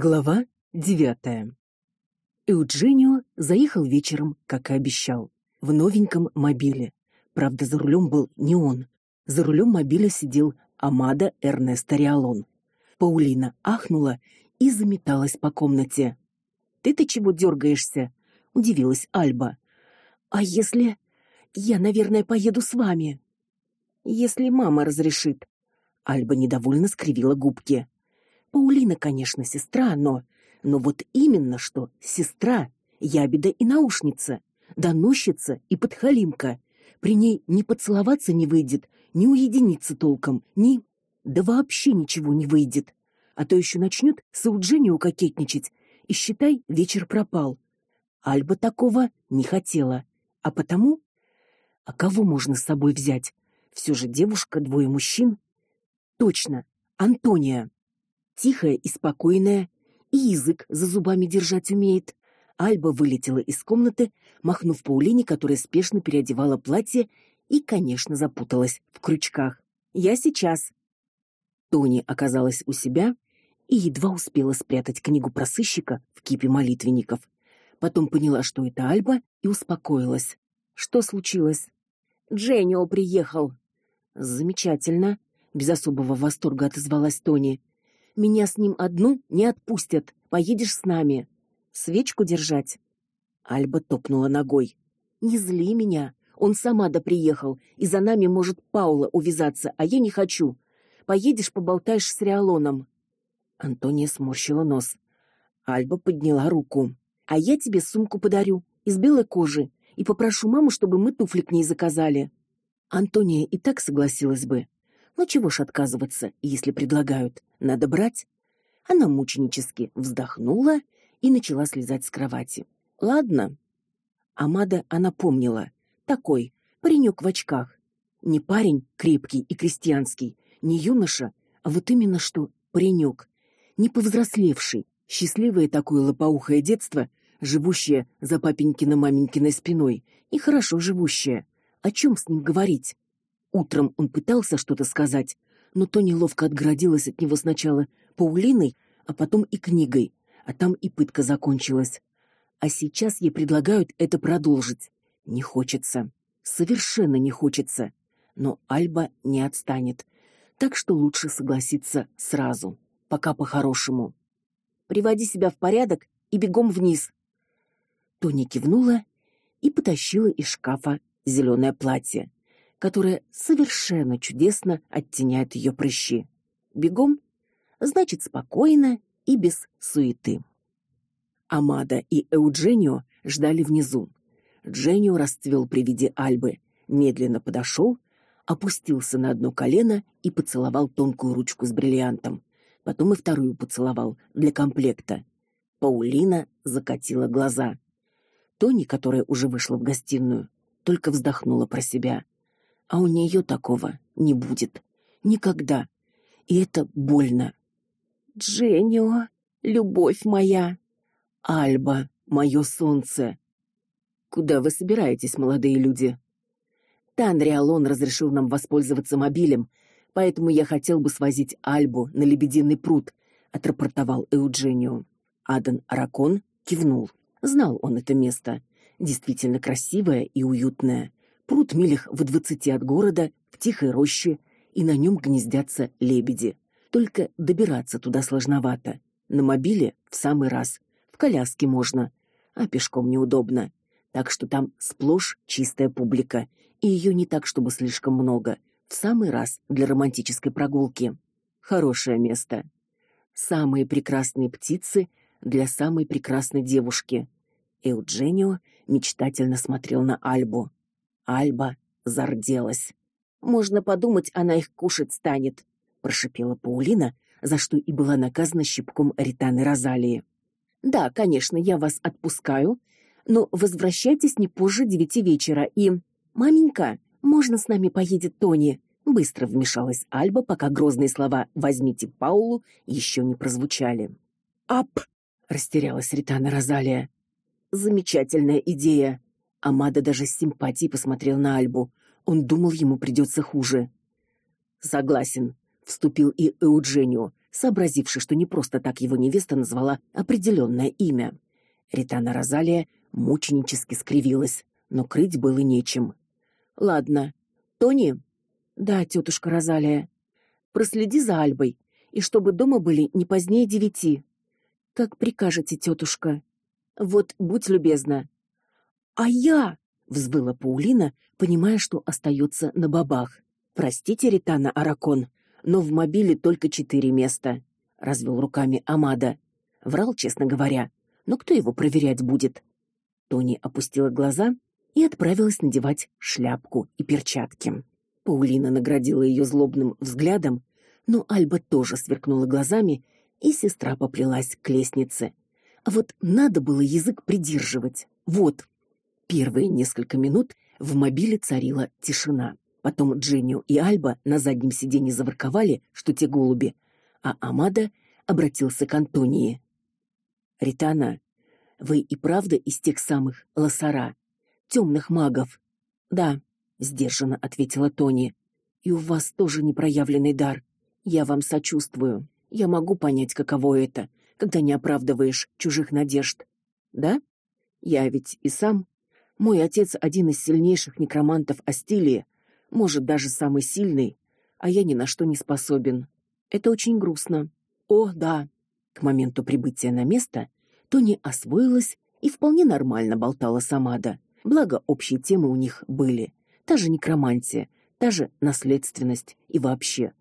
Глава девятая. Eugenio заехал вечером, как и обещал, в новеньком мобиле. Правда, за рулем был не он. За рулем мобиля сидел Амада Эрнесто Риалон. Паулина ахнула и заметалась по комнате. "Ты-то чего дергаешься?» — удивилась Альба. "А если я, наверное, поеду с вами?» «Если мама разрешит». Альба недовольно скривила губки. Паулина, конечно, сестра, но но вот именно что сестра, ябеда и наушница, доносчица и подхалимка. При ней ни поцеловаться не выйдет, ни уединиться толком, ни да вообще ничего не выйдет. А то еще начнет с Eugenio кокетничать, и считай, вечер пропал. Альба такого не хотела, а потому а кого можно с собой взять? Все же девушка, двое мужчин. Точно, Антония тихая и спокойная, и язык за зубами держать умеет. Альба вылетела из комнаты, махнув Паулине, которая спешно переодевала платье и, конечно, запуталась в крючках. Я сейчас. Тони оказалась у себя и едва успела спрятать книгу про сыщика в кипе молитвенников. Потом поняла, что это Альба, и успокоилась. Что случилось? Дженнио приехал. Замечательно, без особого восторга отозвалась Тони. Меня с ним одну не отпустят. Поедешь с нами. Свечку держать. Альба топнула ногой. Не зли меня. Он сама да приехал, и за нами может Паула увязаться, а я не хочу. Поедешь, поболтаешь с Риалоном. Антония сморщила нос. Альба подняла руку. А я тебе сумку подарю из белой кожи и попрошу маму, чтобы мы туфли к ней заказали. Антония и так согласилась бы. Но чего ж отказываться, если предлагают? Надо брать. Она мученически вздохнула и начала слезать с кровати. Ладно. Амада она помнила. Такой паренек в очках. Не парень крепкий и крестьянский, не юноша, а вот именно что паренек, не повзрослевший, счастливое такое лопоухое детство, живущее за папенькино-маменькиной спиной и хорошо живущее. О чем с ним говорить? Утром он пытался что-то сказать, но то неловко отгородилась от него сначала Паулиной, а потом и книгой, а там и пытка закончилась. А сейчас ей предлагают это продолжить. Не хочется. Совершенно не хочется. Но Альба не отстанет. Так что лучше согласиться сразу, пока по-хорошему. Приводи себя в порядок и бегом вниз. Тони кивнула и потащила из шкафа зеленое платье которая совершенно чудесно оттеняет ее прыщи. Бегом, значит, спокойно и без суеты. Амада и Эудженио ждали внизу. Дженио расцвел при виде Альбы, медленно подошел, опустился на одно колено и поцеловал тонкую ручку с бриллиантом. Потом и вторую поцеловал для комплекта. Паулина закатила глаза. Тони, которая уже вышла в гостиную, только вздохнула про себя а у нее такого не будет никогда. И это больно. Дженнио, любовь моя, Альба, мое солнце. Куда вы собираетесь, молодые люди? Танриалон разрешил нам воспользоваться мобилем, поэтому я хотел бы свозить Альбу на Лебединый пруд, отрапортовал Эудженио. Адан Аракон кивнул. Знал он это место, действительно красивое и уютное. Пруд милях в двадцати от города, в тихой роще, и на нем гнездятся лебеди. Только добираться туда сложновато. На мобиле в самый раз. В коляске можно, а пешком неудобно. Так что там сплошь чистая публика, и ее не так, чтобы слишком много. В самый раз для романтической прогулки. Хорошее место. Самые прекрасные птицы для самой прекрасной девушки. Эудженио мечтательно смотрел на Альбу. Альба зарделась. Можно подумать, она их кушать станет, прошипела Паулина, за что и была наказана щипком Ританы Розалии. Да, конечно, я вас отпускаю, но возвращайтесь не позже девяти вечера и маменька, можно с нами поедет Тони? Быстро вмешалась Альба, пока грозные слова возьмите Паулу еще не прозвучали. Ап, растерялась Ритана Розалия. Замечательная идея, Амада даже с симпатией посмотрел на Альбу. Он думал, ему придется хуже. Согласен, вступил и Эудженио, сообразивший, что не просто так его невеста назвала определенное имя. Ритана Розалия мученически скривилась, но крыть было нечем. Ладно. Тони? Да, тетушка Розалия. Проследи за Альбой, и чтобы дома были не позднее девяти. Как прикажете, тетушка. Вот, будь любезна. А я, взвыла Паулина, понимая, что остается на бабах. Простите, Ритана Аракон, но в мобиле только четыре места, развел руками Амада. Врал, честно говоря, но кто его проверять будет? Тони опустила глаза и отправилась надевать шляпку и перчатки. Паулина наградила ее злобным взглядом, но Альба тоже сверкнула глазами, и сестра поплелась к лестнице. А вот надо было язык придерживать. Вот. Первые несколько минут в мобиле царила тишина. Потом Дженнио и Альба на заднем сиденье заворковали, что те голуби, а Амада обратился к Антонии. Ритана, вы и правда из тех самых лосара, темных магов? Да, сдержанно ответила Тони. И у вас тоже непроявленный дар. Я вам сочувствую. Я могу понять, каково это, когда не оправдываешь чужих надежд. Да? Я ведь и сам. Мой отец один из сильнейших некромантов Астилии, может, даже самый сильный, а я ни на что не способен. Это очень грустно. О, да. К моменту прибытия на место Тони освоилась и вполне нормально болтала с Амада. Благо общие темы у них были. Та же некромантия, та же наследственность и вообще.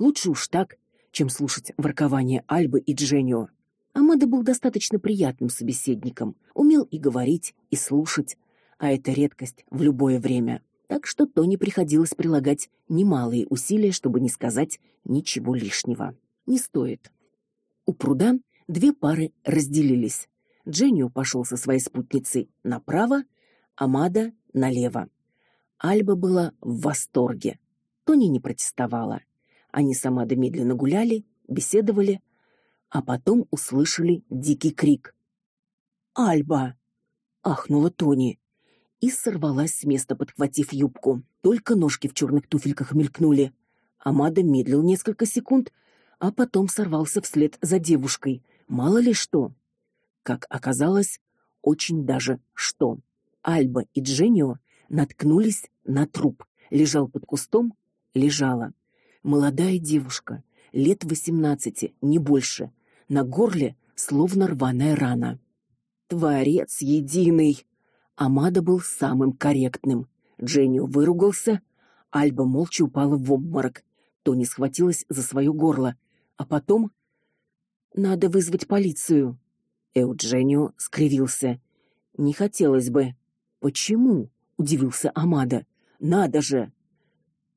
Лучше уж так, чем слушать воркование Альбы и Дженио. Амада был достаточно приятным собеседником, умел и говорить, и слушать, а это редкость в любое время так что Тони приходилось прилагать немалые усилия, чтобы не сказать ничего лишнего. Не стоит. У пруда две пары разделились. Дженнио пошел со своей спутницей направо, Амада налево. Альба была в восторге. Тони не протестовала. Они с Амадой медленно гуляли, беседовали, а потом услышали дикий крик. "Альба!" ахнула Тони и сорвалась с места, подхватив юбку. Только ножки в черных туфельках мелькнули. Амада медлил несколько секунд, а потом сорвался вслед за девушкой. Мало ли что. Как оказалось, очень даже что. Альба и Дженио наткнулись на труп. Лежал под кустом, лежала молодая девушка, лет восемнадцати, не больше. На горле словно рваная рана. Творец единый, Амада был самым корректным. Дженнио выругался, Альба молча упала в обморок. Тони схватилась за свое горло, а потом надо вызвать полицию. Эудженио скривился. Не хотелось бы. Почему? удивился Амада. Надо же.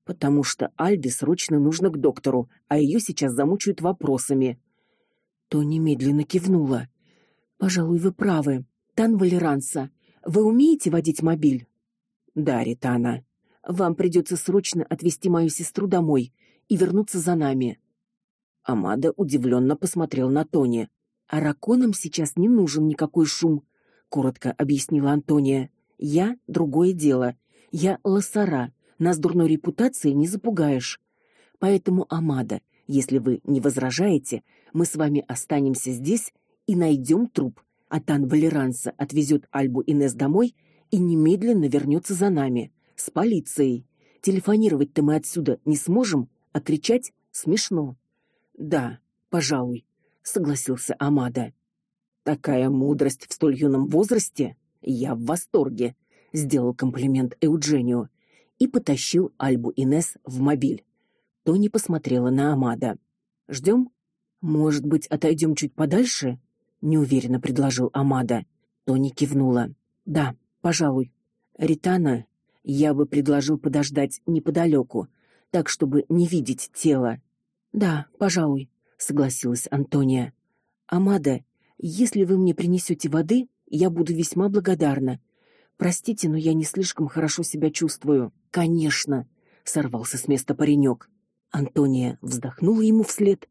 Потому что Альбе срочно нужно к доктору, а ее сейчас замучают вопросами. Тони медленно кивнула. Пожалуй, вы правы. Тан Валеранса, вы умеете водить мобиль? Да, Ритана. Вам придется срочно отвезти мою сестру домой и вернуться за нами. Амада удивленно посмотрел на Тони. Араконам сейчас не нужен никакой шум, коротко объяснила Антония. Я другое дело. Я лосара. Нас дурной репутацией не запугаешь. Поэтому, Амада, если вы не возражаете, мы с вами останемся здесь и найдем труп. Атан Валеранса отвезет Альбу Инес домой и немедленно вернется за нами с полицией. Телефонировать-то мы отсюда не сможем, а кричать смешно. Да, пожалуй, согласился Амада. Такая мудрость в столь юном возрасте, я в восторге, сделал комплимент Эудженио и потащил Альбу Инес в мобиль. Тони посмотрела на Амада. Ждем? Может быть, отойдем чуть подальше? Неуверенно предложил Амада. Тони кивнула. Да, пожалуй. Ритана, я бы предложил подождать неподалеку, так чтобы не видеть тело. Да, пожалуй, согласилась Антония. Амада, если вы мне принесете воды, я буду весьма благодарна. Простите, но я не слишком хорошо себя чувствую. Конечно, сорвался с места паренек. Антония вздохнула ему вслед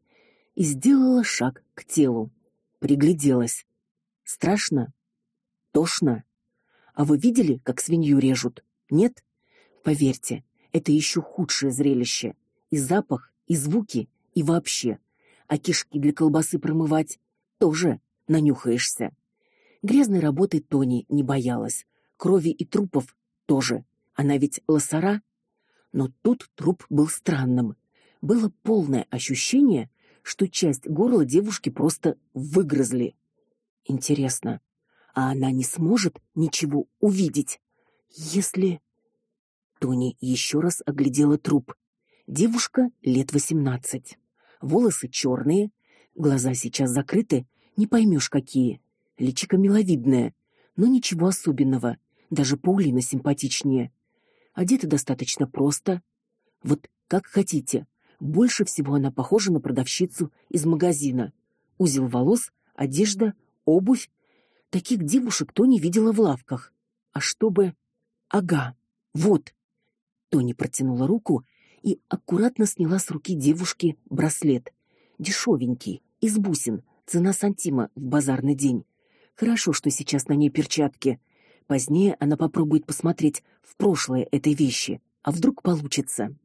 и сделала шаг к телу пригляделась. Страшно? Тошно? А вы видели, как свинью режут? Нет? Поверьте, это еще худшее зрелище. И запах, и звуки, и вообще. а кишки для колбасы промывать тоже нанюхаешься. Грязной работы Тони не боялась, крови и трупов тоже. Она ведь лосара. Но тут труп был странным. Было полное ощущение, что часть горла девушки просто выгрызли. Интересно, а она не сможет ничего увидеть, если Тони еще раз оглядела труп. Девушка лет восемнадцать. Волосы черные, глаза сейчас закрыты, не поймешь какие. Личико миловидное, но ничего особенного, даже Паулина симпатичнее. Одета достаточно просто. Вот как хотите. Больше всего она похожа на продавщицу из магазина. Узел волос, одежда, обувь. Таких девушек кто не видела в лавках. А чтобы Ага. Вот. Тони протянула руку и аккуратно сняла с руки девушки браслет. Дешевенький, из бусин, цена сантима в базарный день. Хорошо, что сейчас на ней перчатки. Позднее она попробует посмотреть в прошлое этой вещи, а вдруг получится.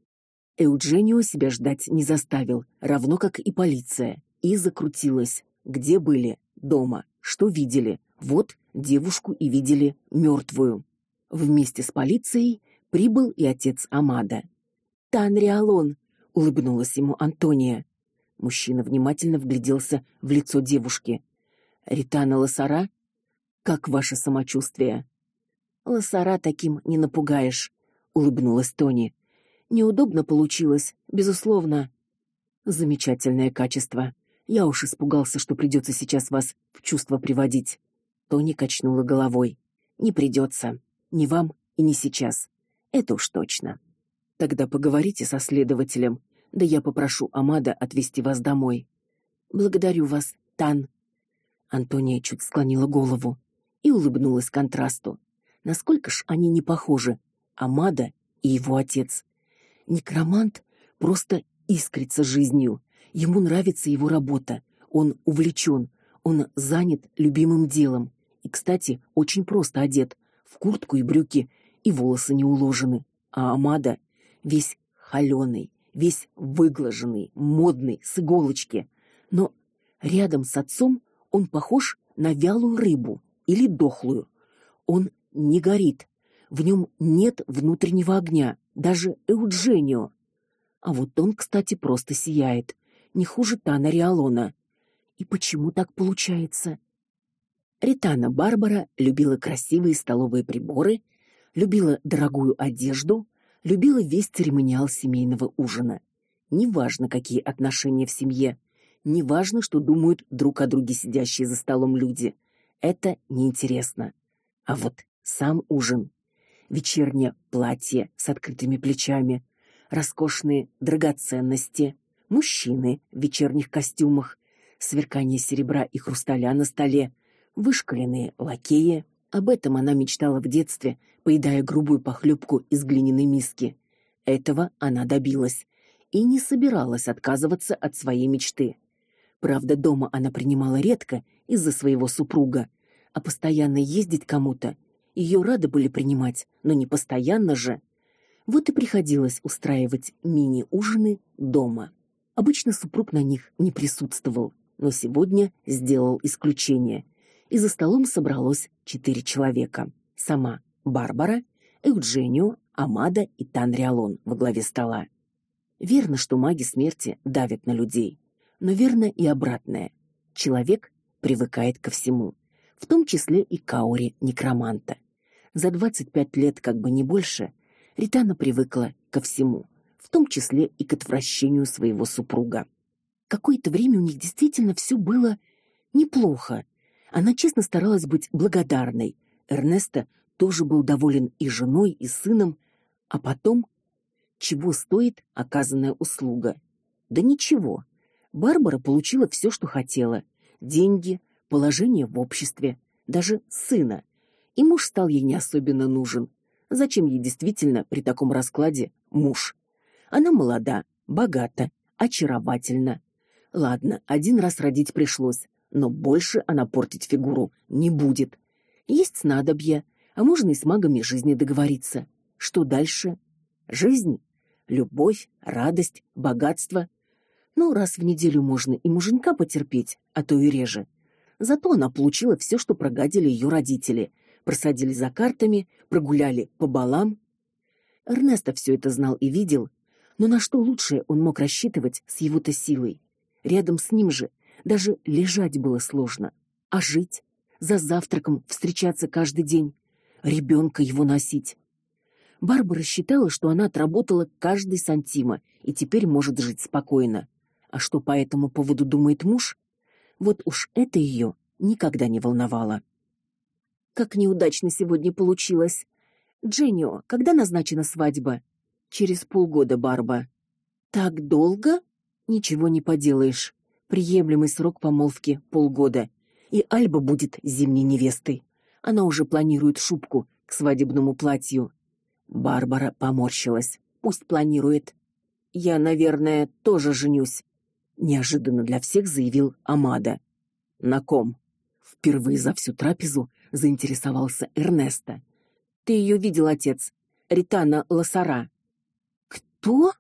Эудженио себя ждать не заставил, равно как и полиция, и закрутилась. Где были? Дома. Что видели? Вот девушку и видели мертвую. Вместе с полицией прибыл и отец Амада. "Танриалон", улыбнулась ему Антония. Мужчина внимательно вгляделся в лицо девушки. "Ритана Лосара, как ваше самочувствие?" "Лосара таким не напугаешь", улыбнулась Тони. "Неудобно получилось, безусловно. Замечательное качество. Я уж испугался, что придется сейчас вас в чувство приводить". Тони качнула головой. "Не придется. Ни вам и не сейчас. Это уж точно. Тогда поговорите со следователем, да я попрошу Амада отвезти вас домой. Благодарю вас, Тан. Антония чуть склонила голову и улыбнулась контрасту. Насколько ж они не похожи, Амада и его отец. Некромант просто искрится жизнью. Ему нравится его работа. Он увлечен, он занят любимым делом. И, кстати, очень просто одет, в куртку и брюки и волосы не уложены, а Амада весь холеный, весь выглаженный, модный, с иголочки. Но рядом с отцом он похож на вялую рыбу или дохлую. Он не горит, в нем нет внутреннего огня, даже Эудженио. А вот он, кстати, просто сияет, не хуже Тана Риалона. И почему так получается? Ритана Барбара любила красивые столовые приборы любила дорогую одежду, любила весь церемониал семейного ужина. Неважно, какие отношения в семье, неважно, что думают друг о друге сидящие за столом люди. Это неинтересно. А вот сам ужин, вечернее платье с открытыми плечами, роскошные драгоценности, мужчины в вечерних костюмах, сверкание серебра и хрусталя на столе, вышкаленные лакеи, об этом она мечтала в детстве, поедая грубую похлебку из глиняной миски. Этого она добилась и не собиралась отказываться от своей мечты. Правда, дома она принимала редко из-за своего супруга, а постоянно ездить кому-то ее рады были принимать, но не постоянно же. Вот и приходилось устраивать мини-ужины дома. Обычно супруг на них не присутствовал, но сегодня сделал исключение и за столом собралось четыре человека. Сама Барбара, Эудженио, Амада и Танриалон во главе стола. Верно, что маги смерти давят на людей, но верно и обратное. Человек привыкает ко всему, в том числе и к ауре некроманта. За 25 лет, как бы не больше, Ритана привыкла ко всему, в том числе и к отвращению своего супруга. Какое-то время у них действительно все было неплохо, она честно старалась быть благодарной. Эрнесто тоже был доволен и женой, и сыном, а потом чего стоит оказанная услуга? Да ничего. Барбара получила все, что хотела: деньги, положение в обществе, даже сына. И муж стал ей не особенно нужен. Зачем ей действительно при таком раскладе муж? Она молода, богата, очаровательна. Ладно, один раз родить пришлось, но больше она портить фигуру не будет. Есть снадобья, а можно и с магами жизни договориться. Что дальше? Жизнь, любовь, радость, богатство. Ну, раз в неделю можно и муженька потерпеть, а то и реже. Зато она получила все, что прогадили ее родители. Просадили за картами, прогуляли по балам. Эрнесто все это знал и видел, но на что лучше он мог рассчитывать с его-то силой? Рядом с ним же даже лежать было сложно, а жить, за завтраком встречаться каждый день, ребенка его носить. Барбара считала, что она отработала каждый сантима и теперь может жить спокойно. А что по этому поводу думает муж? Вот уж это ее никогда не волновало. Как неудачно сегодня получилось. Дженнио, когда назначена свадьба? Через полгода, Барба. Так долго? Ничего не поделаешь. Приемлемый срок помолвки полгода. И Альба будет зимней невестой. Она уже планирует шубку к свадебному платью. Барбара поморщилась. Пусть планирует. Я, наверное, тоже женюсь, неожиданно для всех заявил Амада. На ком? Впервые за всю трапезу заинтересовался Эрнесто. Ты ее видел, отец? Ритана Лосара. Кто?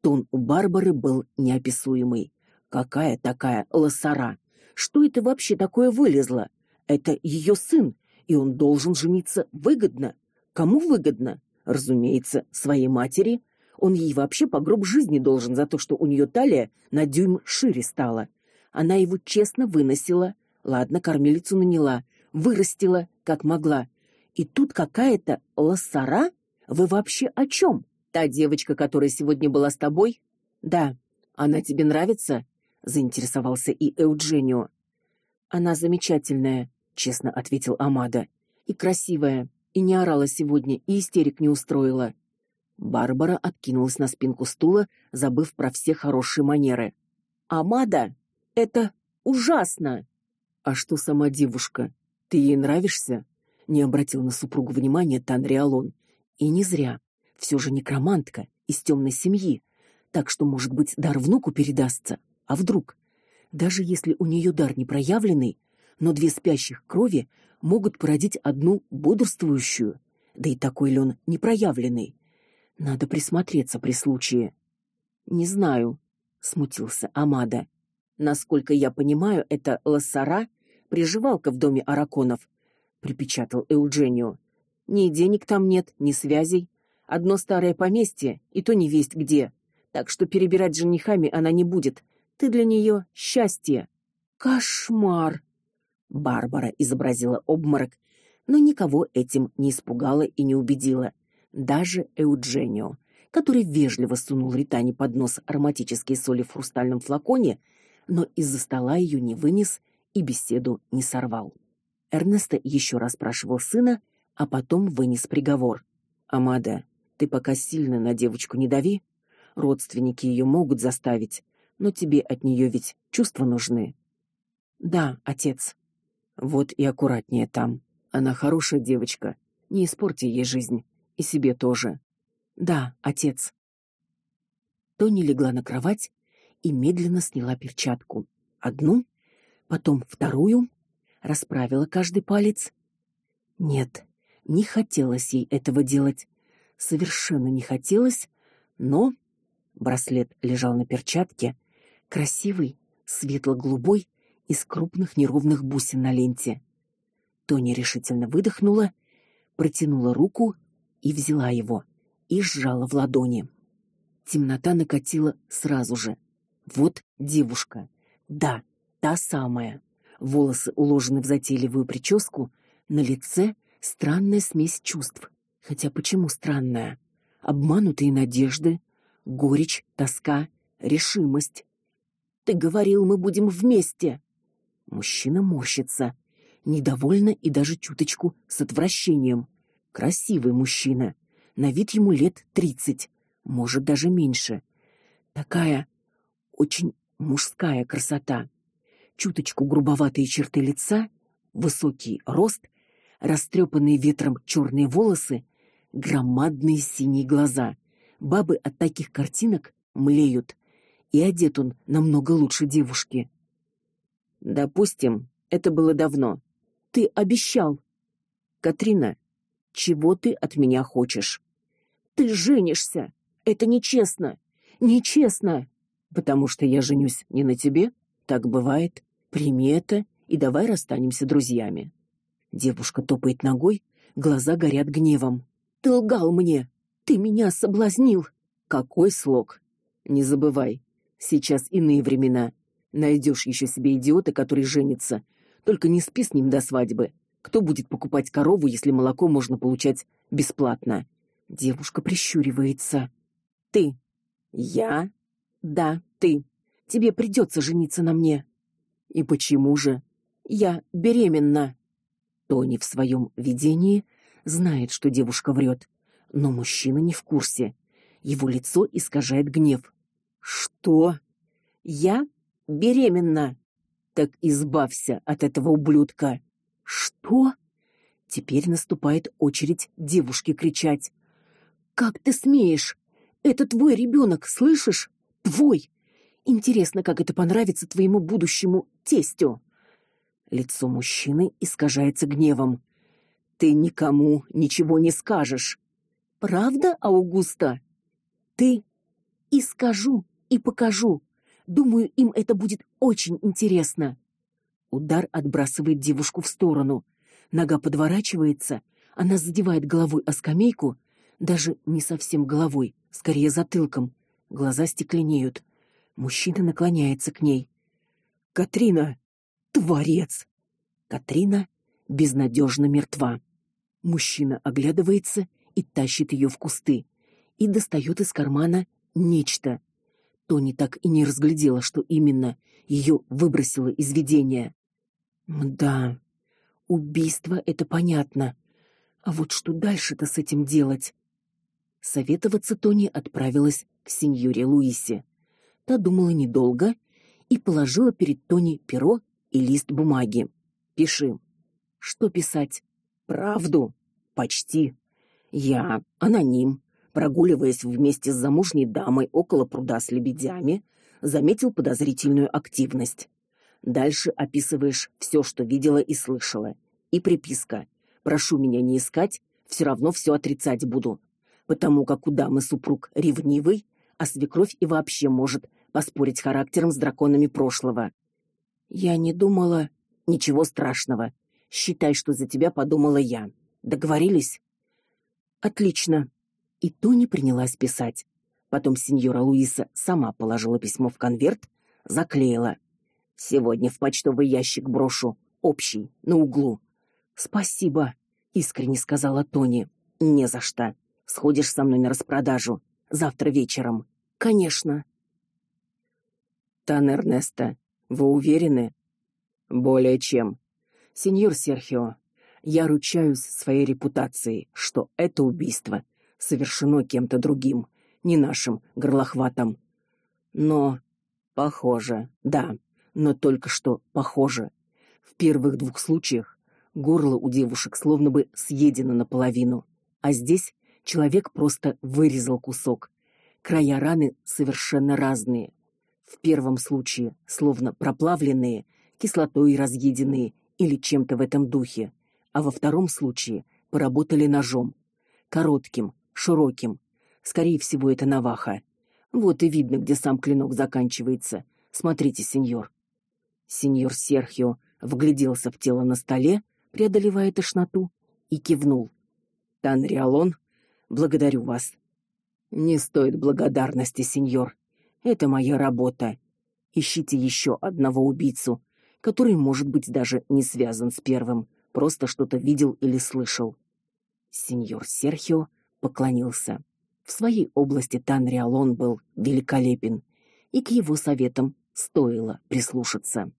Тон у Барбары был неописуемый. Какая такая Лосара? Что это вообще такое вылезло? Это ее сын, и он должен жениться выгодно. Кому выгодно? Разумеется, своей матери. Он ей вообще по гроб жизни должен за то, что у нее талия на дюйм шире стала. Она его честно выносила, ладно, кормилицу наняла, вырастила, как могла. И тут какая-то лосара? Вы вообще о чем? Та девочка, которая сегодня была с тобой? Да. Она тебе нравится? заинтересовался и Эудженио. Она замечательная, честно ответил Амада. И красивая, и не орала сегодня, и истерик не устроила. Барбара откинулась на спинку стула, забыв про все хорошие манеры. Амада, это ужасно. А что сама девушка? Ты ей нравишься? Не обратил на супругу внимания Танриалон. И не зря. Все же некромантка из темной семьи, так что, может быть, дар внуку передастся. А вдруг? Даже если у нее дар не проявленный, но две спящих крови могут породить одну бодрствующую. Да и такой ли он непроявленный? Надо присмотреться при случае. Не знаю, смутился Амада. Насколько я понимаю, это Лассара, приживалка в доме Араконов, припечатал Эудженио. Ни денег там нет, ни связей, одно старое поместье, и то не весть где. Так что перебирать женихами она не будет. Ты для нее счастье. Кошмар. Барбара изобразила обморок, но никого этим не испугала и не убедила, даже Эудженио, который вежливо сунул Ритане под нос ароматические соли в хрустальном флаконе, но из-за стола ее не вынес и беседу не сорвал. Эрнесто еще раз спрашивал сына, а потом вынес приговор. Амада, ты пока сильно на девочку не дави. Родственники ее могут заставить, но тебе от нее ведь чувства нужны. Да, отец. Вот и аккуратнее там. Она хорошая девочка. Не испорти ей жизнь и себе тоже. Да, отец. Тони легла на кровать и медленно сняла перчатку. Одну, потом вторую, расправила каждый палец. Нет, не хотелось ей этого делать. Совершенно не хотелось, но браслет лежал на перчатке, красивый, светло-голубой, из крупных неровных бусин на ленте. Тони решительно выдохнула, протянула руку и взяла его и сжала в ладони. Темнота накатила сразу же. Вот девушка. Да, та самая. Волосы уложены в затейливую прическу, на лице странная смесь чувств. Хотя почему странная? Обманутые надежды, горечь, тоска, решимость. Ты говорил, мы будем вместе. Мужчина морщится, недовольно и даже чуточку с отвращением. Красивый мужчина, на вид ему лет тридцать, может даже меньше. Такая очень мужская красота. Чуточку грубоватые черты лица, высокий рост, растрепанные ветром черные волосы, громадные синие глаза. Бабы от таких картинок млеют. И одет он намного лучше девушки. Допустим, это было давно. Ты обещал. Катрина, чего ты от меня хочешь? Ты женишься. Это нечестно. Нечестно. Потому что я женюсь не на тебе, так бывает. Прими это и давай расстанемся друзьями. Девушка топает ногой, глаза горят гневом. Ты лгал мне. Ты меня соблазнил. Какой слог? Не забывай, сейчас иные времена. Найдешь еще себе идиота, который женится. Только не спи с ним до свадьбы. Кто будет покупать корову, если молоко можно получать бесплатно? Девушка прищуривается. Ты. Я? Да, ты. Тебе придется жениться на мне. И почему же? Я беременна. Тони в своем видении знает, что девушка врет, но мужчина не в курсе. Его лицо искажает гнев. Что? Я беременна. Так избавься от этого ублюдка. Что? Теперь наступает очередь девушки кричать. Как ты смеешь? Это твой ребенок, слышишь? Твой. Интересно, как это понравится твоему будущему тестю. Лицо мужчины искажается гневом. Ты никому ничего не скажешь. Правда, Аугуста? Ты и скажу, и покажу. Думаю, им это будет очень интересно. Удар отбрасывает девушку в сторону. Нога подворачивается, она задевает головой о скамейку, даже не совсем головой, скорее затылком. Глаза стекленеют. Мужчина наклоняется к ней. Катрина, творец. Катрина безнадежно мертва. Мужчина оглядывается и тащит ее в кусты и достает из кармана нечто. Тони так и не разглядела, что именно ее выбросило из видения. Да. Убийство это понятно. А вот что дальше-то с этим делать? Советоваться Тони отправилась к сеньоре Луисе. Та думала недолго и положила перед Тони перо и лист бумаги. Пиши. Что писать? Правду. Почти. Я аноним, прогуливаясь вместе с замужней дамой около пруда с лебедями, заметил подозрительную активность. Дальше описываешь все, что видела и слышала. И приписка: "Прошу меня не искать, все равно все отрицать буду, потому как у дамы супруг ревнивый, а свекровь и вообще может поспорить характером с драконами прошлого. Я не думала ничего страшного. Считай, что за тебя подумала я. Договорились? Отлично. И Тони принялась писать. Потом сеньора Луиса сама положила письмо в конверт, заклеила. Сегодня в почтовый ящик брошу, общий, на углу. Спасибо, искренне сказала Тони. Не за что. Сходишь со мной на распродажу завтра вечером. Конечно. Тан Эрнесто, вы уверены? Более чем. Сеньор Серхио, я ручаюсь своей репутацией, что это убийство совершено кем-то другим, не нашим горлохватом. Но похоже. Да, но только что похоже. В первых двух случаях горло у девушек словно бы съедено наполовину, а здесь человек просто вырезал кусок. Края раны совершенно разные. В первом случае словно проплавленные, кислотой разъеденные или чем-то в этом духе, а во втором случае поработали ножом, коротким, широким. Скорее всего, это наваха. Вот и видно, где сам клинок заканчивается. Смотрите, сеньор. Сеньор Серхио вгляделся в тело на столе, преодолевая тошноту, и кивнул. Танриалон, благодарю вас. Не стоит благодарности, сеньор. Это моя работа. Ищите еще одного убийцу, который, может быть, даже не связан с первым, просто что-то видел или слышал. Сеньор Серхио поклонился. В своей области Танриалон был великолепен, и к его советам стоило прислушаться.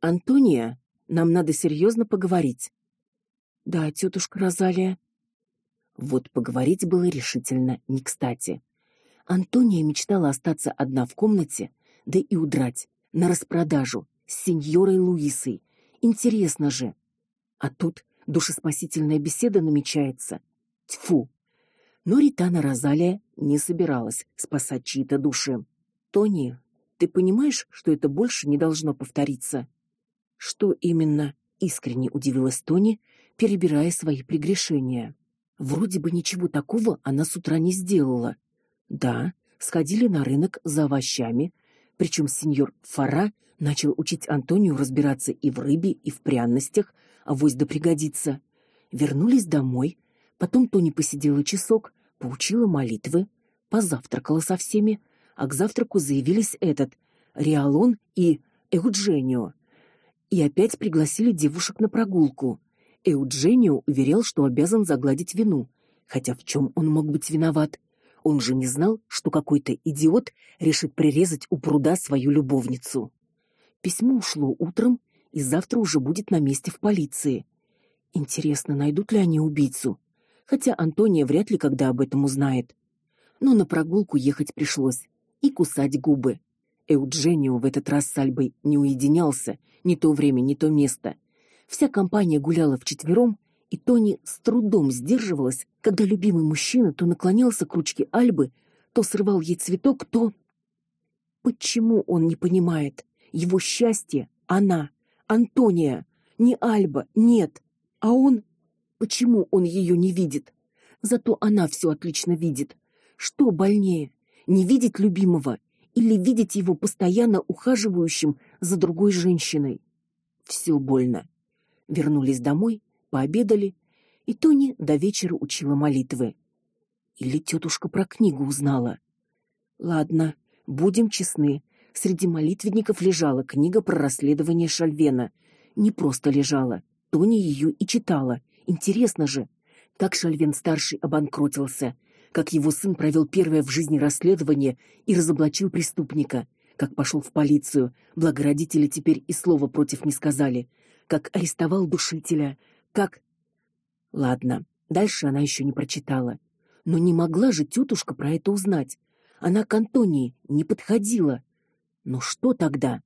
Антония, нам надо серьезно поговорить. Да, тетушка Розалия. Вот поговорить было решительно не кстати. Антония мечтала остаться одна в комнате, да и удрать на распродажу с сеньорой Луисой. Интересно же. А тут душеспасительная беседа намечается. Тьфу. Но Ритана Розалия не собиралась спасать чьи-то души. Тони, ты понимаешь, что это больше не должно повториться? Что именно? Искренне удивилась Тони, перебирая свои прегрешения. Вроде бы ничего такого она с утра не сделала. Да, сходили на рынок за овощами, причем сеньор Фара начал учить Антонию разбираться и в рыбе, и в пряностях, а вось да пригодится. Вернулись домой, потом Тони посидела часок, поучила молитвы, позавтракала со всеми, а к завтраку заявились этот Риалон и Эудженио. И опять пригласили девушек на прогулку. Эудженио уверял, что обязан загладить вину, хотя в чем он мог быть виноват? Он же не знал, что какой-то идиот решит прирезать у пруда свою любовницу. Письмо ушло утром, и завтра уже будет на месте в полиции. Интересно, найдут ли они убийцу? Хотя Антония вряд ли когда об этом узнает. Но на прогулку ехать пришлось и кусать губы. Эудженио в этот раз с Альбой не уединялся, не то время, не то место. Вся компания гуляла вчетвером, и Тони с трудом сдерживалась, когда любимый мужчина то наклонялся к ручке Альбы, то срывал ей цветок, то Почему он не понимает? Его счастье она, Антония, не Альба, нет. А он почему он ее не видит? Зато она все отлично видит. Что больнее, не видеть любимого или видеть его постоянно ухаживающим за другой женщиной? Все больно. Вернулись домой, пообедали, и Тони до вечера учила молитвы. Или тетушка про книгу узнала. Ладно, будем честны. Среди молитвенников лежала книга про расследование Шальвена. Не просто лежала, Тони ее и читала. Интересно же, как Шальвен старший обанкротился, как его сын провел первое в жизни расследование и разоблачил преступника, как пошел в полицию, благо родители теперь и слова против не сказали, как арестовал душителя, как Ладно, дальше она еще не прочитала. Но не могла же тетушка про это узнать. Она к Антонии не подходила. Но что тогда?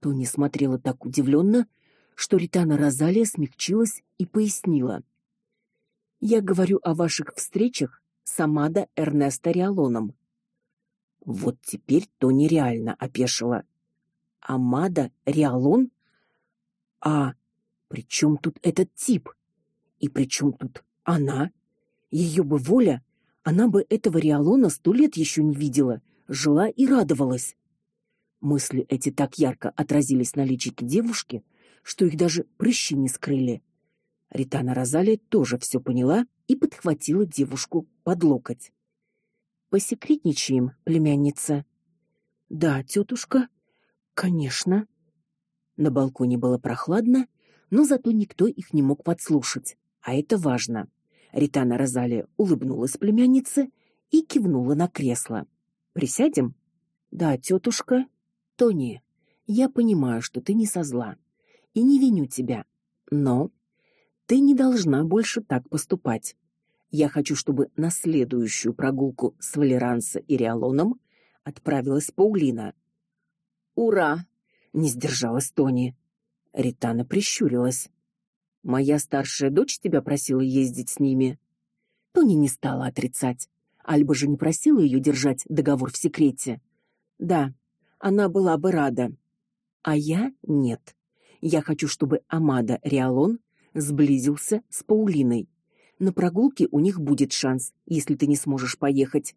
Тони смотрела так удивленно, что Ритана Розалия смягчилась и пояснила: "Я говорю о ваших встречах с Амадо Эрнесто Риалоном". Вот теперь Тони реально опешила. Амадо Риалон? А при чем тут этот тип? И при чем тут она? Ее бы воля, она бы этого Риалона сто лет еще не видела, жила и радовалась. Мысли эти так ярко отразились на личике девушки, что их даже прыщи не скрыли. Ритана Розалия тоже все поняла и подхватила девушку под локоть. Посекретничаем, племянница. Да, тетушка. Конечно. На балконе было прохладно, но зато никто их не мог подслушать а это важно. Ритана Розалия улыбнулась племяннице и кивнула на кресло. Присядем? Да, тетушка. Тони, я понимаю, что ты не со зла и не виню тебя, но ты не должна больше так поступать. Я хочу, чтобы на следующую прогулку с Валеранса и Риалоном отправилась Паулина. Ура! Не сдержалась Тони. Ритана прищурилась. Моя старшая дочь тебя просила ездить с ними. Тони не стала отрицать. Альба же не просила ее держать договор в секрете. Да, она была бы рада. А я нет. Я хочу, чтобы Амада Риалон сблизился с Паулиной. На прогулке у них будет шанс, если ты не сможешь поехать,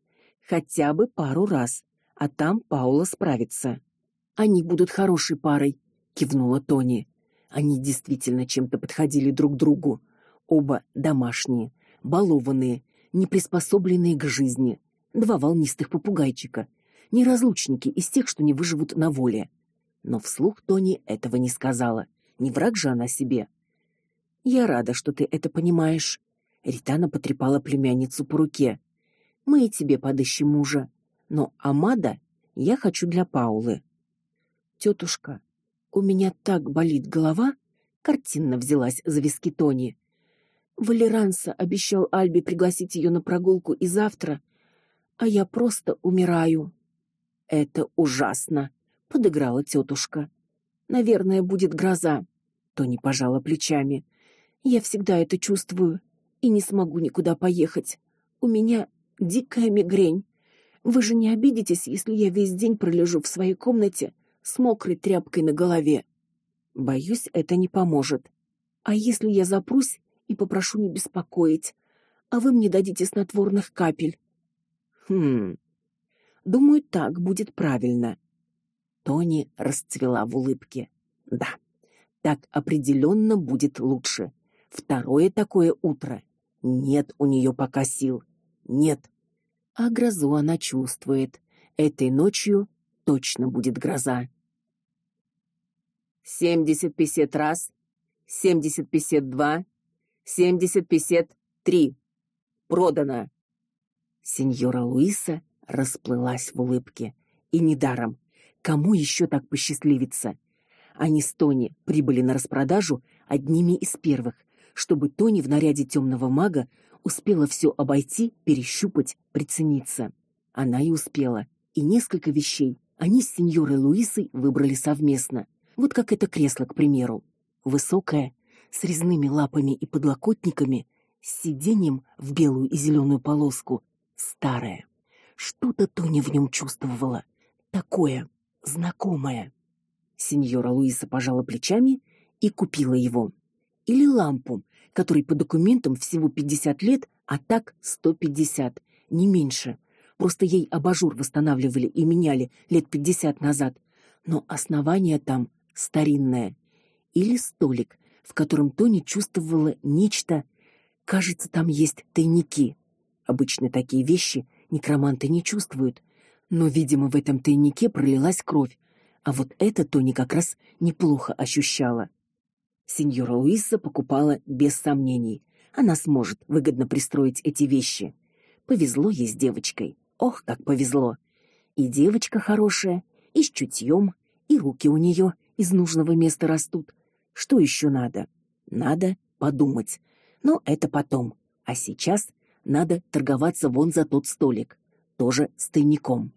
хотя бы пару раз, а там Паула справится. Они будут хорошей парой, кивнула Тони. Они действительно чем-то подходили друг другу. Оба домашние, балованные, не приспособленные к жизни. Два волнистых попугайчика, неразлучники из тех, что не выживут на воле. Но вслух Тони этого не сказала. Не враг же она себе. Я рада, что ты это понимаешь. Ритана потрепала племянницу по руке. Мы и тебе подыщем мужа, но Амада я хочу для Паулы. Тетушка, у меня так болит голова, картинно взялась за виски Тони. Валеранса обещал Альбе пригласить ее на прогулку и завтра, а я просто умираю. Это ужасно, подыграла тетушка. Наверное, будет гроза. Тони пожала плечами. Я всегда это чувствую и не смогу никуда поехать. У меня дикая мигрень. Вы же не обидитесь, если я весь день пролежу в своей комнате с мокрой тряпкой на голове. Боюсь, это не поможет. А если я запрусь и попрошу не беспокоить, а вы мне дадите снотворных капель? Хм. Думаю, так будет правильно. Тони расцвела в улыбке. Да. Так определенно будет лучше. Второе такое утро. Нет у нее пока сил. Нет. А грозу она чувствует. Этой ночью точно будет гроза. Семьдесят пятьдесят раз, семьдесят пятьдесят два, семьдесят пятьдесят три. Продано. Сеньора Луиса расплылась в улыбке. И недаром. Кому еще так посчастливится? Они с Тони прибыли на распродажу одними из первых, чтобы Тони в наряде темного мага успела все обойти, перещупать, прицениться. Она и успела. И несколько вещей они с сеньорой Луисой выбрали совместно. Вот как это кресло, к примеру. Высокое, с резными лапами и подлокотниками, с сиденьем в белую и зеленую полоску, старое. Что-то Тони в нем чувствовала, такое знакомое. Сеньора Луиса пожала плечами и купила его. Или лампу, которой по документам всего 50 лет, а так 150, не меньше. Просто ей абажур восстанавливали и меняли лет 50 назад, но основание там старинное. Или столик, в котором Тони чувствовала нечто, кажется, там есть тайники. Обычно такие вещи некроманты не чувствуют, но, видимо, в этом тайнике пролилась кровь, а вот это Тони как раз неплохо ощущала. Сеньора Луиса покупала без сомнений. Она сможет выгодно пристроить эти вещи. Повезло ей с девочкой. Ох, как повезло. И девочка хорошая, и с чутьем, и руки у нее из нужного места растут. Что еще надо? Надо подумать. Но это потом. А сейчас надо торговаться вон за тот столик, тоже с тайником.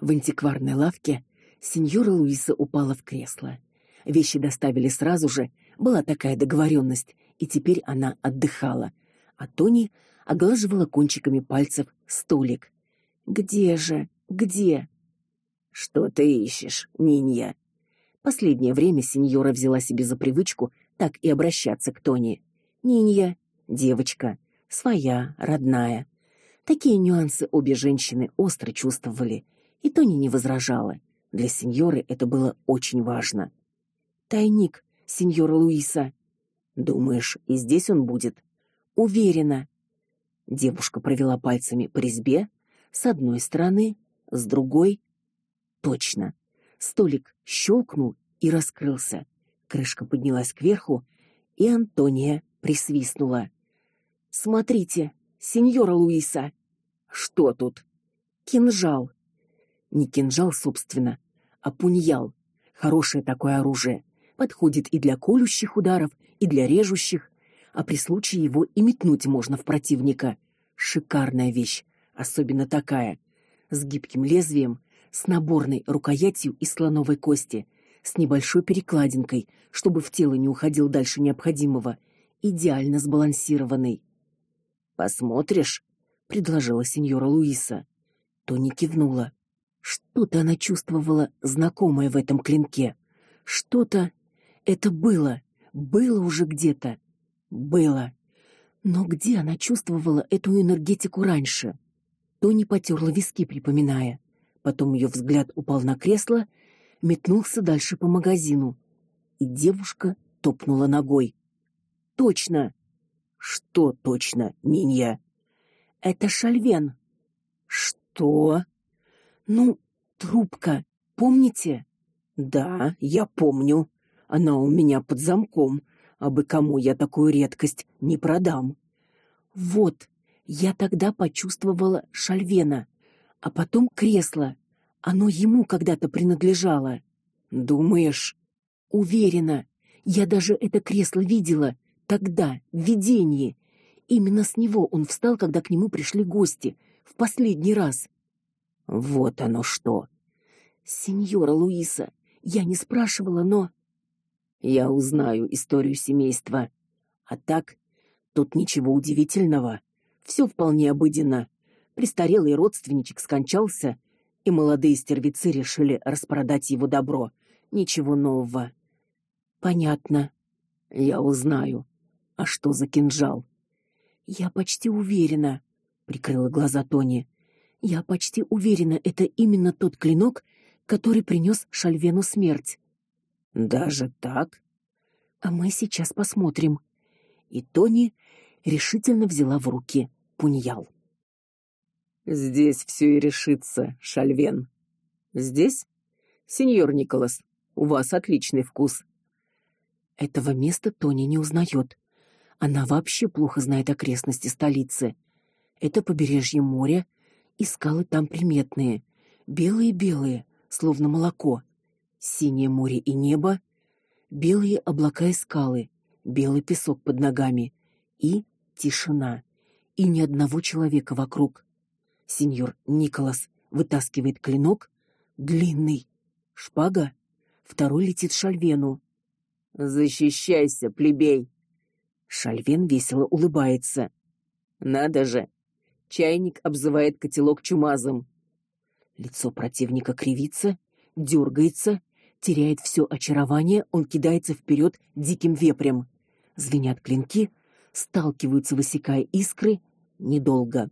В антикварной лавке сеньора Луиса упала в кресло. Вещи доставили сразу же, была такая договоренность, и теперь она отдыхала, а Тони оглаживала кончиками пальцев столик. Где же? Где? Что ты ищешь, Нинья? Последнее время сеньора взяла себе за привычку так и обращаться к Тони. Нинья, девочка, своя, родная. Такие нюансы обе женщины остро чувствовали, и Тони не возражала. Для сеньоры это было очень важно. Тайник, сеньора Луиса. Думаешь, и здесь он будет? Уверена. Девушка провела пальцами по резьбе, с одной стороны, с другой. Точно. Столик щелкнул и раскрылся. Крышка поднялась кверху, и Антония присвистнула. Смотрите, сеньора Луиса. Что тут? Кинжал. Не кинжал, собственно, а пуньял. Хорошее такое оружие. Подходит и для колющих ударов, и для режущих, а при случае его и метнуть можно в противника. Шикарная вещь, особенно такая, с гибким лезвием, с наборной рукоятью из слоновой кости, с небольшой перекладинкой, чтобы в тело не уходил дальше необходимого, идеально сбалансированный. Посмотришь, предложила сеньора Луиса. Тони кивнула. Что-то она чувствовала знакомое в этом клинке. Что-то это было, было уже где-то. Было. Но где она чувствовала эту энергетику раньше? Тони потёрла виски, припоминая. Потом ее взгляд упал на кресло, метнулся дальше по магазину, и девушка топнула ногой. Точно. Что точно, Нинья? Это шальвен. Что? Ну, трубка, помните? Да, я помню. Она у меня под замком, а бы кому я такую редкость не продам. Вот, я тогда почувствовала шальвена, а потом кресло. Оно ему когда-то принадлежало. Думаешь? Уверена. Я даже это кресло видела Тогда, в видении. Именно с него он встал, когда к нему пришли гости, в последний раз. Вот оно что. Сеньора Луиса, я не спрашивала, но я узнаю историю семейства. А так, тут ничего удивительного. Все вполне обыденно. Престарелый родственничек скончался, и молодые стервицы решили распродать его добро. Ничего нового. Понятно. Я узнаю. А что за кинжал? Я почти уверена, прикрыла глаза Тони. Я почти уверена, это именно тот клинок, который принес Шальвену смерть. Даже так? А мы сейчас посмотрим. И Тони решительно взяла в руки пуньял. Здесь все и решится, Шальвен. Здесь, сеньор Николас, у вас отличный вкус. Этого места Тони не узнает. Она вообще плохо знает окрестности столицы. Это побережье моря, и скалы там приметные, белые-белые, словно молоко. Синее море и небо, белые облака и скалы, белый песок под ногами и тишина, и ни одного человека вокруг. Сеньор Николас вытаскивает клинок, длинный, шпага, второй летит Шальвену. Защищайся, плебей. Шальвен весело улыбается. Надо же. Чайник обзывает котелок чумазом. Лицо противника кривится, дергается, теряет все очарование, он кидается вперед диким вепрем. Звенят клинки, сталкиваются, высекая искры, недолго.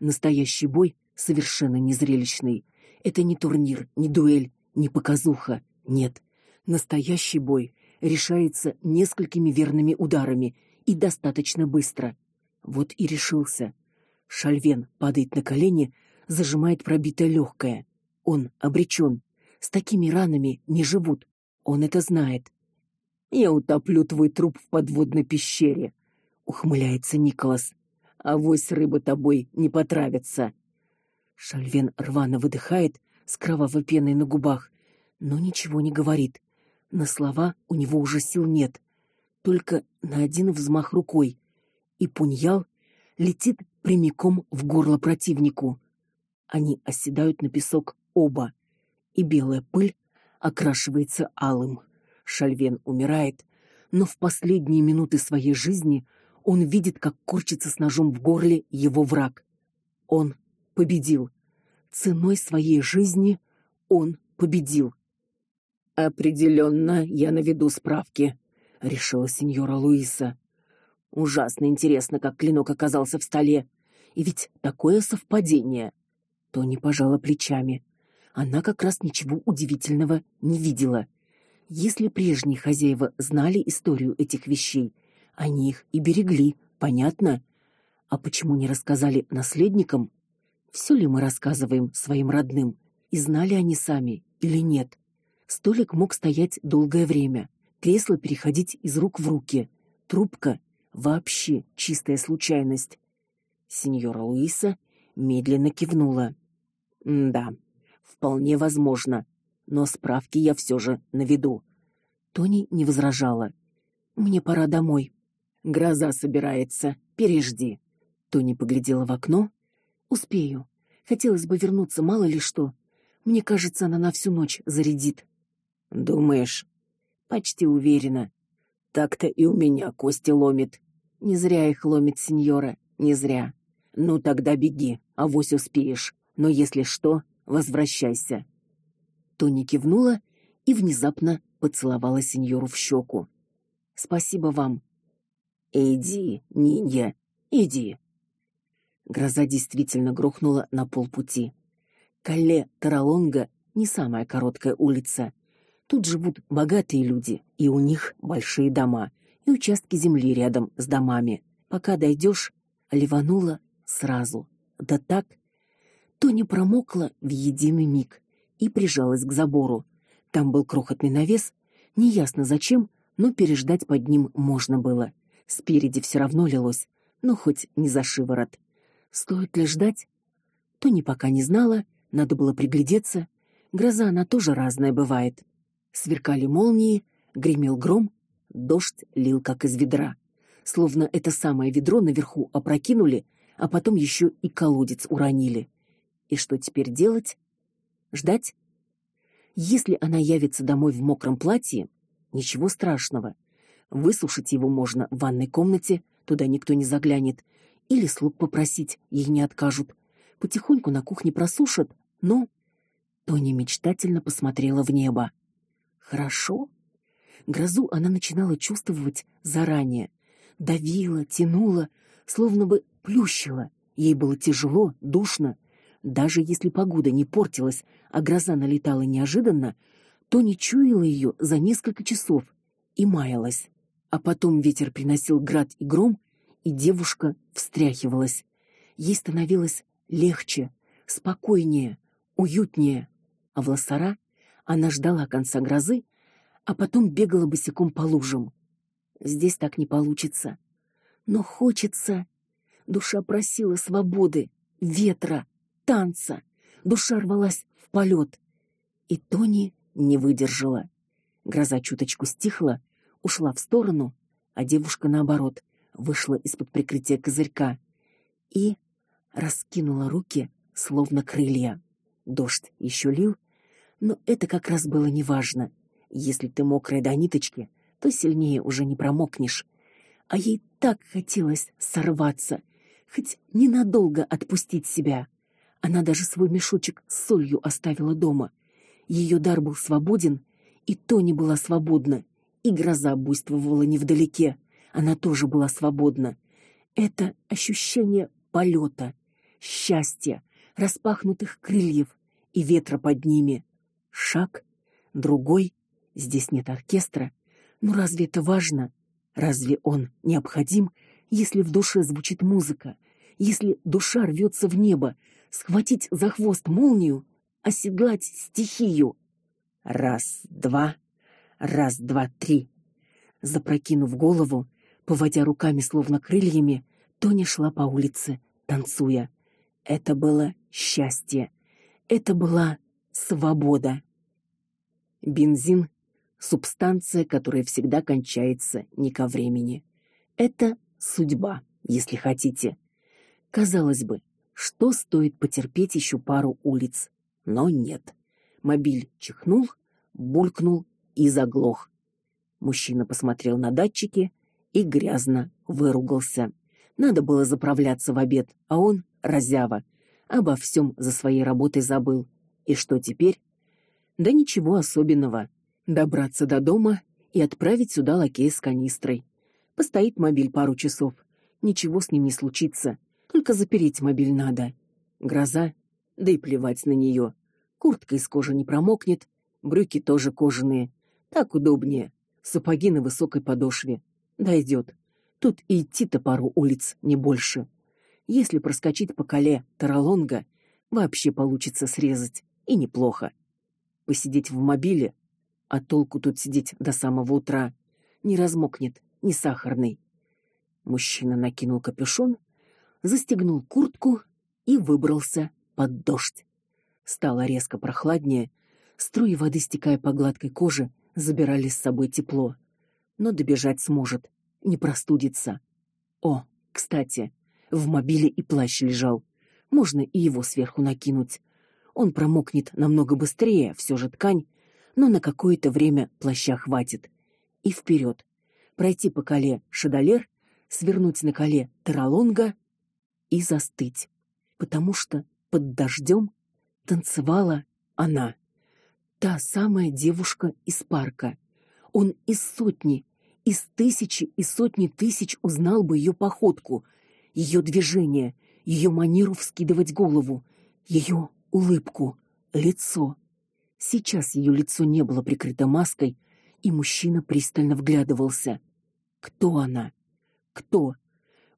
Настоящий бой совершенно незрелищный. Это не турнир, не дуэль, не показуха. Нет. Настоящий бой решается несколькими верными ударами и достаточно быстро. Вот и решился. Шальвен падает на колени, зажимает пробитое легкое. Он обречен. С такими ранами не живут. Он это знает. Я утоплю твой труп в подводной пещере, ухмыляется Николас. А вось рыба тобой не потравится. Шальвен рвано выдыхает с кровавой пеной на губах, но ничего не говорит. На слова у него уже сил нет, только на один взмах рукой, и пуньял летит прямиком в горло противнику. Они оседают на песок оба, и белая пыль окрашивается алым. Шальвен умирает, но в последние минуты своей жизни он видит, как корчится с ножом в горле его враг. Он победил. Ценой своей жизни он победил. Определенно, я наведу справки, решила сеньора Луиса. Ужасно интересно, как клинок оказался в столе. И ведь такое совпадение. Тони пожала плечами. Она как раз ничего удивительного не видела. Если прежние хозяева знали историю этих вещей, они их и берегли, понятно? А почему не рассказали наследникам? Все ли мы рассказываем своим родным? И знали они сами или нет? Столик мог стоять долгое время, кресло переходить из рук в руки, трубка вообще чистая случайность. Сеньора Луиса медленно кивнула. да, вполне возможно, но справки я все же наведу. Тони не возражала. Мне пора домой. Гроза собирается. Пережди. Тони поглядела в окно. Успею. Хотелось бы вернуться, мало ли что. Мне кажется, она на всю ночь зарядит. Думаешь? Почти уверена. Так-то и у меня кости ломит. Не зря их ломит сеньора, не зря. Ну тогда беги, а вось успеешь. Но если что, возвращайся. Тони кивнула и внезапно поцеловала сеньору в щеку. Спасибо вам. Иди, Нинья, иди. Гроза действительно грохнула на полпути. Калле Таралонга не самая короткая улица. Тут живут богатые люди, и у них большие дома и участки земли рядом с домами. Пока дойдешь, ливануло сразу. Да так, то не промокла в единый миг и прижалась к забору. Там был крохотный навес, неясно зачем, но переждать под ним можно было. Спереди все равно лилось, но хоть не за шиворот. Стоит ли ждать? То не пока не знала, надо было приглядеться. Гроза она тоже разная бывает. Сверкали молнии, гремел гром, дождь лил как из ведра. Словно это самое ведро наверху опрокинули, а потом еще и колодец уронили. И что теперь делать? Ждать? Если она явится домой в мокром платье, ничего страшного. Высушить его можно в ванной комнате, туда никто не заглянет, или слуг попросить, ей не откажут. Потихоньку на кухне просушат, но Тони мечтательно посмотрела в небо. Хорошо. Грозу она начинала чувствовать заранее. Давила, тянула, словно бы плющила. Ей было тяжело, душно, Даже если погода не портилась, а гроза налетала неожиданно, то не чуяла ее за несколько часов и маялась. А потом ветер приносил град и гром, и девушка встряхивалась. Ей становилось легче, спокойнее, уютнее. А в лосара она ждала конца грозы, а потом бегала босиком по лужам. Здесь так не получится. Но хочется. Душа просила свободы, ветра, танца. Душа рвалась в полет. И Тони не выдержала. Гроза чуточку стихла, ушла в сторону, а девушка наоборот вышла из-под прикрытия козырька и раскинула руки, словно крылья. Дождь еще лил, но это как раз было неважно. Если ты мокрая до ниточки, то сильнее уже не промокнешь. А ей так хотелось сорваться, хоть ненадолго отпустить себя. Она даже свой мешочек с солью оставила дома. Ее дар был свободен, и то не была свободна, и гроза буйствовала невдалеке. Она тоже была свободна. Это ощущение полета, счастья, распахнутых крыльев и ветра под ними. Шаг, другой, здесь нет оркестра. Но разве это важно? Разве он необходим, если в душе звучит музыка, если душа рвется в небо, схватить за хвост молнию, оседлать стихию. Раз, два, раз, два, три. Запрокинув голову, поводя руками словно крыльями, Тоня шла по улице, танцуя. Это было счастье. Это была свобода. Бензин субстанция, которая всегда кончается не ко времени. Это судьба, если хотите. Казалось бы, что стоит потерпеть еще пару улиц, но нет. Мобиль чихнул, булькнул и заглох. Мужчина посмотрел на датчики и грязно выругался. Надо было заправляться в обед, а он разява, обо всем за своей работой забыл. И что теперь? Да ничего особенного. Добраться до дома и отправить сюда лакея с канистрой. Постоит мобиль пару часов. Ничего с ним не случится. Только запереть мобиль надо. Гроза, да и плевать на нее. Куртка из кожи не промокнет, брюки тоже кожаные. Так удобнее. Сапоги на высокой подошве. Дойдет. Тут и идти-то пару улиц, не больше. Если проскочить по коле Таралонга, вообще получится срезать, и неплохо. Посидеть в мобиле, а толку тут сидеть до самого утра, не размокнет, не сахарный. Мужчина накинул капюшон застегнул куртку и выбрался под дождь. Стало резко прохладнее, струи воды, стекая по гладкой коже, забирали с собой тепло. Но добежать сможет, не простудится. О, кстати, в мобиле и плащ лежал. Можно и его сверху накинуть. Он промокнет намного быстрее, все же ткань, но на какое-то время плаща хватит. И вперед. Пройти по коле Шадалер, свернуть на коле Таралонга и застыть, потому что под дождем танцевала она, та самая девушка из парка. Он из сотни, из тысячи и сотни тысяч узнал бы ее походку, ее движение, ее манеру вскидывать голову, ее улыбку, лицо. Сейчас ее лицо не было прикрыто маской, и мужчина пристально вглядывался. Кто она? Кто?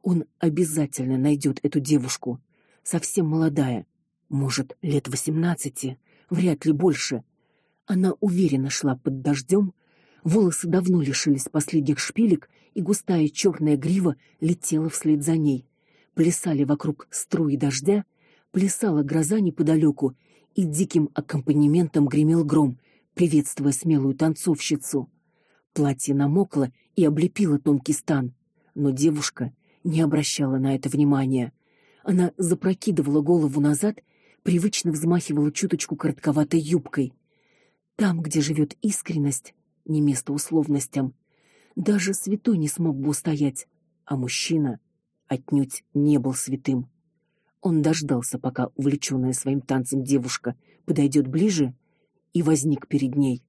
Он обязательно найдет эту девушку, совсем молодая, может, лет восемнадцати, вряд ли больше. Она уверенно шла под дождем, волосы давно лишились последних шпилек, и густая черная грива летела вслед за ней. Плясали вокруг струи дождя, плясала гроза неподалеку, и диким аккомпанементом гремел гром, приветствуя смелую танцовщицу. Платье намокло и облепило тонкий стан, но девушка не обращала на это внимания. Она запрокидывала голову назад, привычно взмахивала чуточку коротковатой юбкой. Там, где живет искренность, не место условностям. Даже святой не смог бы устоять, а мужчина отнюдь не был святым. Он дождался, пока увлеченная своим танцем девушка подойдет ближе, и возник перед ней,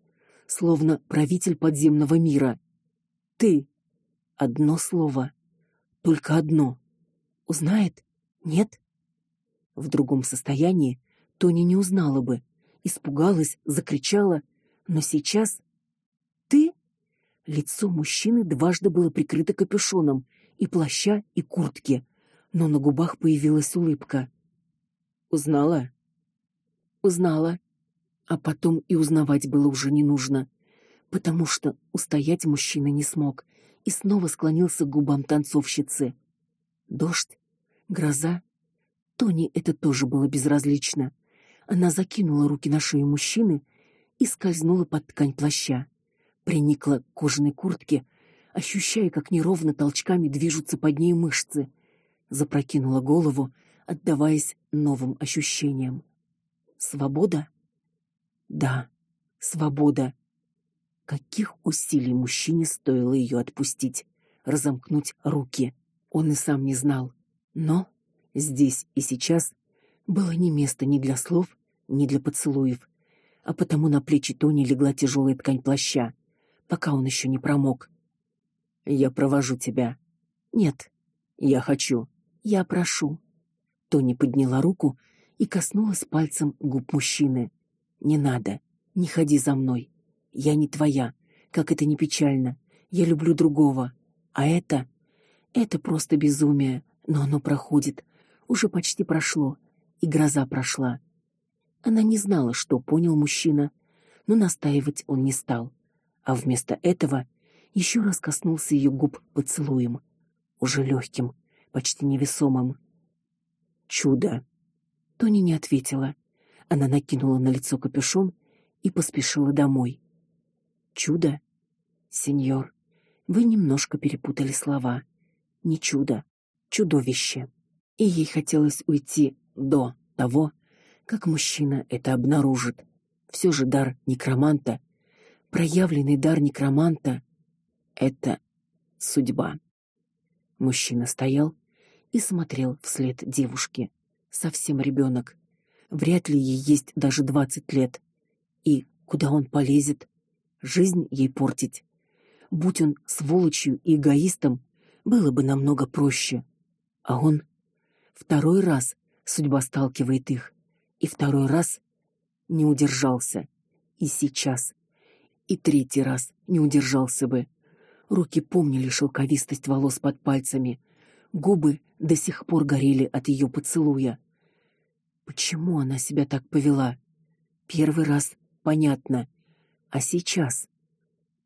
словно правитель подземного мира. Ты одно слово только одно. Узнает? Нет? В другом состоянии Тони не узнала бы, испугалась, закричала, но сейчас ты лицо мужчины дважды было прикрыто капюшоном и плаща, и куртки, но на губах появилась улыбка. Узнала? Узнала. А потом и узнавать было уже не нужно, потому что устоять мужчина не смог и снова склонился к губам танцовщицы. Дождь, гроза, Тони это тоже было безразлично. Она закинула руки на шею мужчины и скользнула под ткань плаща, приникла к кожаной куртке, ощущая, как неровно толчками движутся под ней мышцы, запрокинула голову, отдаваясь новым ощущениям. Свобода? Да, свобода. Каких усилий мужчине стоило ее отпустить, разомкнуть руки. Он и сам не знал, но Здесь и сейчас было не место ни для слов, ни для поцелуев, а потому на плечи Тони легла тяжелая ткань плаща, пока он еще не промок. Я провожу тебя. Нет. Я хочу. Я прошу. Тони подняла руку и коснулась пальцем губ мужчины. Не надо. Не ходи за мной. Я не твоя. Как это не печально. Я люблю другого. А это это просто безумие, но оно проходит, уже почти прошло, и гроза прошла. Она не знала, что понял мужчина, но настаивать он не стал, а вместо этого еще раз коснулся ее губ поцелуем, уже легким, почти невесомым. Чудо. Тони не ответила. Она накинула на лицо капюшон и поспешила домой. Чудо, сеньор, вы немножко перепутали слова. Не чудо, чудовище и ей хотелось уйти до того, как мужчина это обнаружит. Все же дар некроманта, проявленный дар некроманта это судьба. Мужчина стоял и смотрел вслед девушке. Совсем ребенок. Вряд ли ей есть даже двадцать лет. И куда он полезет? Жизнь ей портить. Будь он сволочью и эгоистом, было бы намного проще. А он Второй раз судьба сталкивает их, и второй раз не удержался. И сейчас, и третий раз не удержался бы. Руки помнили шелковистость волос под пальцами, губы до сих пор горели от ее поцелуя. Почему она себя так повела? Первый раз понятно, а сейчас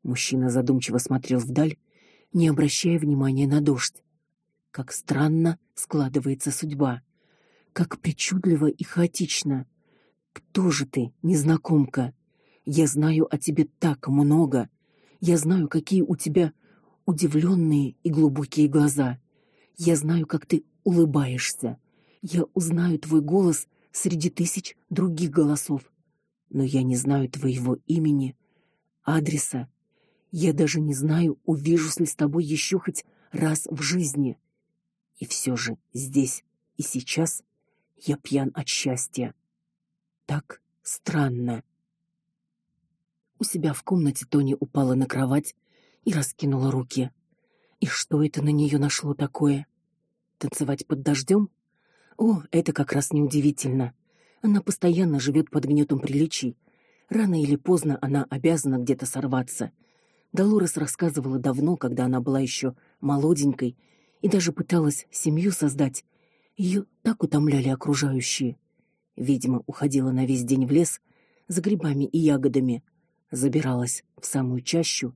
мужчина задумчиво смотрел вдаль, не обращая внимания на дождь. Как странно складывается судьба. Как причудливо и хаотично. Кто же ты, незнакомка? Я знаю о тебе так много. Я знаю, какие у тебя удивленные и глубокие глаза. Я знаю, как ты улыбаешься. Я узнаю твой голос среди тысяч других голосов. Но я не знаю твоего имени, адреса. Я даже не знаю, увижусь ли с тобой еще хоть раз в жизни. И все же здесь и сейчас я пьян от счастья. Так странно. У себя в комнате Тони упала на кровать и раскинула руки. И что это на нее нашло такое? Танцевать под дождем? О, это как раз неудивительно. Она постоянно живет под гнетом приличий. Рано или поздно она обязана где-то сорваться. Долорес рассказывала давно, когда она была еще молоденькой и даже пыталась семью создать. Ее так утомляли окружающие. Видимо, уходила на весь день в лес за грибами и ягодами, забиралась в самую чащу,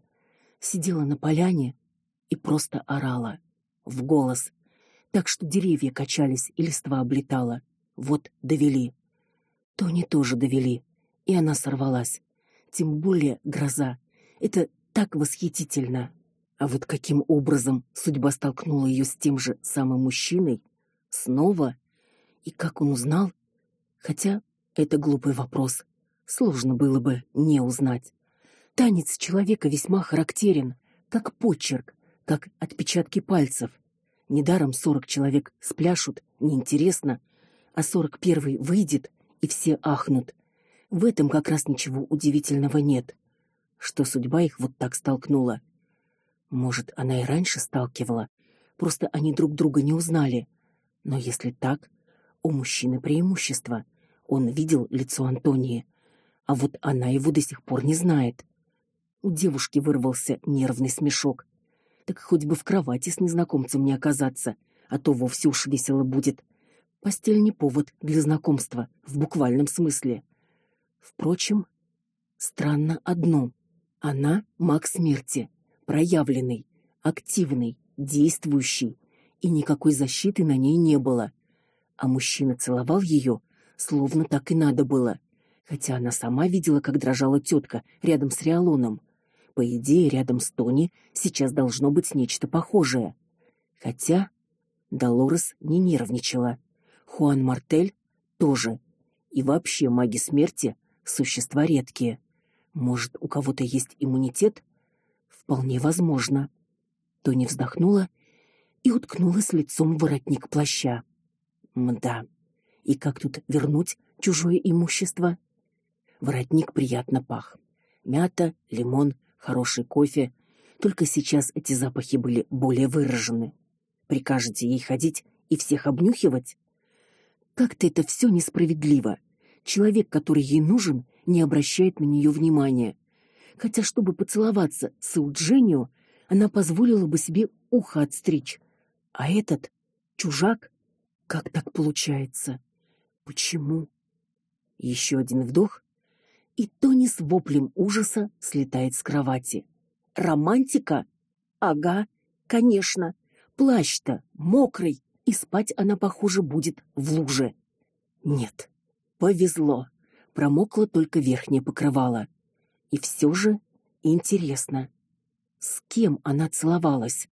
сидела на поляне и просто орала в голос, так что деревья качались и листва облетала. Вот довели. Тони тоже довели, и она сорвалась. Тем более гроза. Это так восхитительно. А вот каким образом судьба столкнула ее с тем же самым мужчиной снова? И как он узнал? Хотя это глупый вопрос. Сложно было бы не узнать. Танец человека весьма характерен, как почерк, как отпечатки пальцев. Недаром сорок человек спляшут, неинтересно, а сорок первый выйдет, и все ахнут. В этом как раз ничего удивительного нет. Что судьба их вот так столкнула. Может, она и раньше сталкивала, просто они друг друга не узнали. Но если так, У мужчины преимущество. Он видел лицо Антонии, а вот она его до сих пор не знает. У девушки вырвался нервный смешок. Так хоть бы в кровати с незнакомцем не оказаться, а то вовсе уж весело будет. Постель не повод для знакомства в буквальном смысле. Впрочем, странно одно: она маг смерти, проявленный, активный, действующий, и никакой защиты на ней не было. А мужчина целовал ее, словно так и надо было, хотя она сама видела, как дрожала тетка рядом с Риалоном. По идее, рядом с Тони сейчас должно быть нечто похожее. Хотя Долорес не нервничала. Хуан Мартель тоже. И вообще маги смерти существа редкие. Может, у кого-то есть иммунитет? Вполне возможно. Тони вздохнула и уткнулась лицом в воротник плаща. Мда. И как тут вернуть чужое имущество? Воротник приятно пах. Мята, лимон, хороший кофе. Только сейчас эти запахи были более выражены. Прикажете ей ходить и всех обнюхивать? Как-то это все несправедливо. Человек, который ей нужен, не обращает на нее внимания. Хотя чтобы поцеловаться с Удженио, она позволила бы себе ухо отстричь. А этот чужак, как так получается? Почему? Еще один вдох, и Тони с воплем ужаса слетает с кровати. Романтика? Ага, конечно. Плащ-то мокрый, и спать она, похоже, будет в луже. Нет. Повезло. Промокло только верхнее покрывало. И все же интересно, с кем она целовалась?